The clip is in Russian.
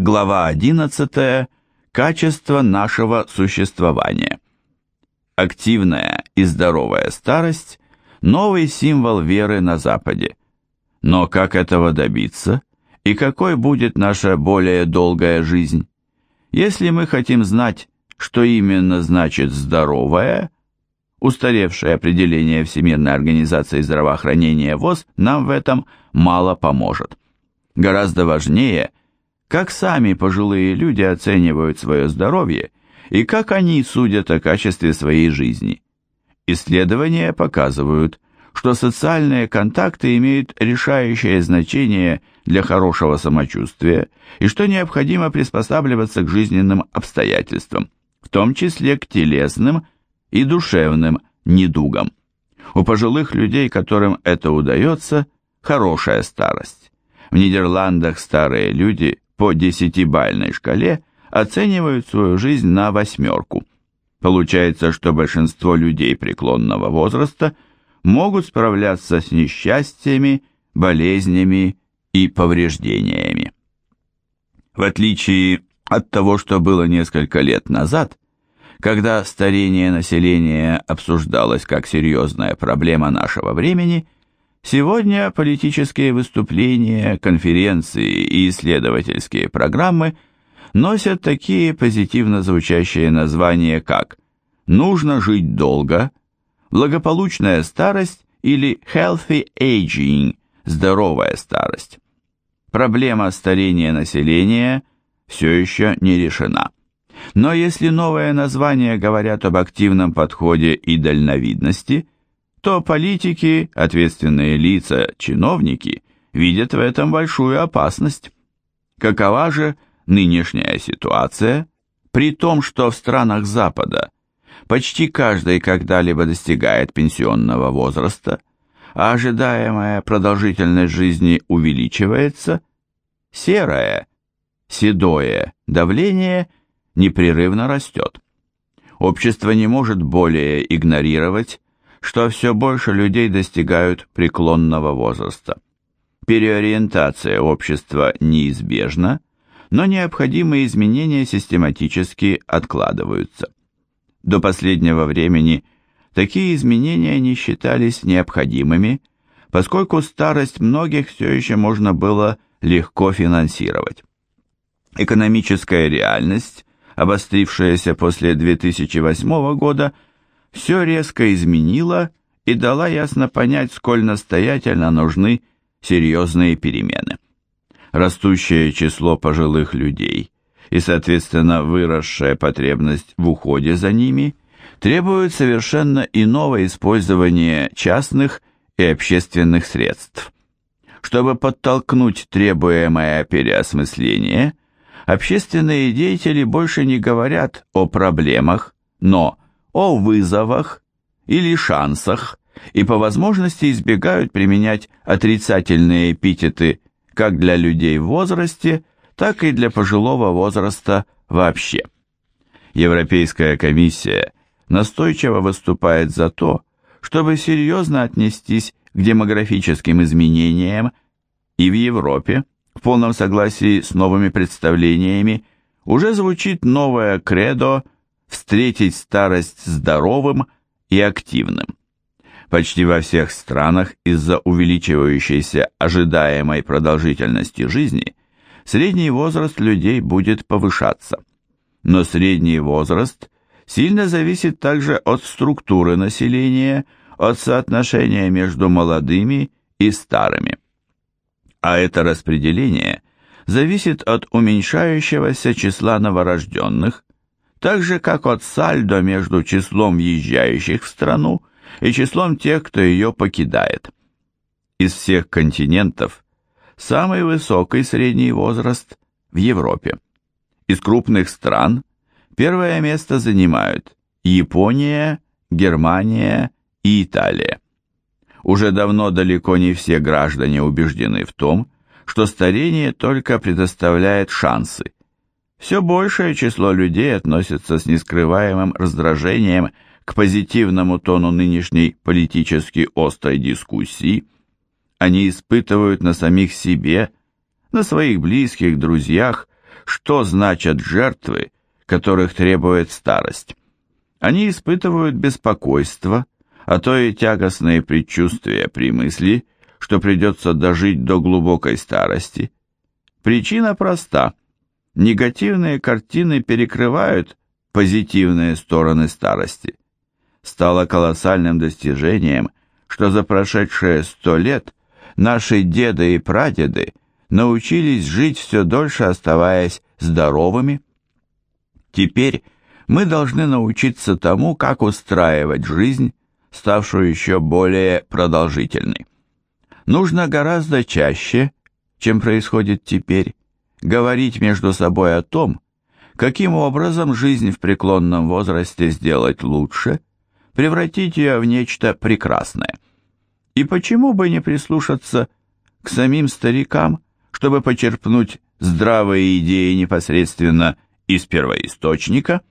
Глава 11. Качество нашего существования. Активная и здоровая старость – новый символ веры на Западе. Но как этого добиться? И какой будет наша более долгая жизнь? Если мы хотим знать, что именно значит «здоровая», устаревшее определение Всемирной организации здравоохранения ВОЗ нам в этом мало поможет. Гораздо важнее – как сами пожилые люди оценивают свое здоровье и как они судят о качестве своей жизни. Исследования показывают, что социальные контакты имеют решающее значение для хорошего самочувствия и что необходимо приспосабливаться к жизненным обстоятельствам, в том числе к телесным и душевным недугам. У пожилых людей, которым это удается, хорошая старость. В Нидерландах старые люди по десятибальной шкале оценивают свою жизнь на восьмерку. Получается, что большинство людей преклонного возраста могут справляться с несчастьями, болезнями и повреждениями. В отличие от того, что было несколько лет назад, когда старение населения обсуждалось как серьезная проблема нашего времени – Сегодня политические выступления, конференции и исследовательские программы носят такие позитивно звучащие названия, как «Нужно жить долго», «Благополучная старость» или «Healthy Aging» – «Здоровая старость». Проблема старения населения все еще не решена. Но если новые названия говорят об активном подходе и дальновидности – то политики, ответственные лица, чиновники видят в этом большую опасность. Какова же нынешняя ситуация, при том, что в странах Запада почти каждый когда-либо достигает пенсионного возраста, а ожидаемая продолжительность жизни увеличивается, серое, седое давление непрерывно растет. Общество не может более игнорировать что все больше людей достигают преклонного возраста. Переориентация общества неизбежна, но необходимые изменения систематически откладываются. До последнего времени такие изменения не считались необходимыми, поскольку старость многих все еще можно было легко финансировать. Экономическая реальность, обострившаяся после 2008 года, все резко изменила и дала ясно понять, сколь настоятельно нужны серьезные перемены. Растущее число пожилых людей и, соответственно, выросшая потребность в уходе за ними требуют совершенно иного использования частных и общественных средств. Чтобы подтолкнуть требуемое переосмысление, общественные деятели больше не говорят о проблемах, но о вызовах или шансах и по возможности избегают применять отрицательные эпитеты как для людей в возрасте, так и для пожилого возраста вообще. Европейская комиссия настойчиво выступает за то, чтобы серьезно отнестись к демографическим изменениям и в Европе, в полном согласии с новыми представлениями, уже звучит новое кредо – встретить старость здоровым и активным. Почти во всех странах из-за увеличивающейся ожидаемой продолжительности жизни средний возраст людей будет повышаться. Но средний возраст сильно зависит также от структуры населения, от соотношения между молодыми и старыми. А это распределение зависит от уменьшающегося числа новорожденных, так же как от сальдо между числом въезжающих в страну и числом тех, кто ее покидает. Из всех континентов самый высокий средний возраст в Европе. Из крупных стран первое место занимают Япония, Германия и Италия. Уже давно далеко не все граждане убеждены в том, что старение только предоставляет шансы, все большее число людей относится с нескрываемым раздражением к позитивному тону нынешней политически острой дискуссии. Они испытывают на самих себе, на своих близких, друзьях, что значат жертвы, которых требует старость. Они испытывают беспокойство, а то и тягостные предчувствия при мысли, что придется дожить до глубокой старости. Причина проста. Негативные картины перекрывают позитивные стороны старости. Стало колоссальным достижением, что за прошедшие сто лет наши деды и прадеды научились жить все дольше, оставаясь здоровыми. Теперь мы должны научиться тому, как устраивать жизнь, ставшую еще более продолжительной. Нужно гораздо чаще, чем происходит теперь, говорить между собой о том, каким образом жизнь в преклонном возрасте сделать лучше, превратить ее в нечто прекрасное. И почему бы не прислушаться к самим старикам, чтобы почерпнуть здравые идеи непосредственно из первоисточника –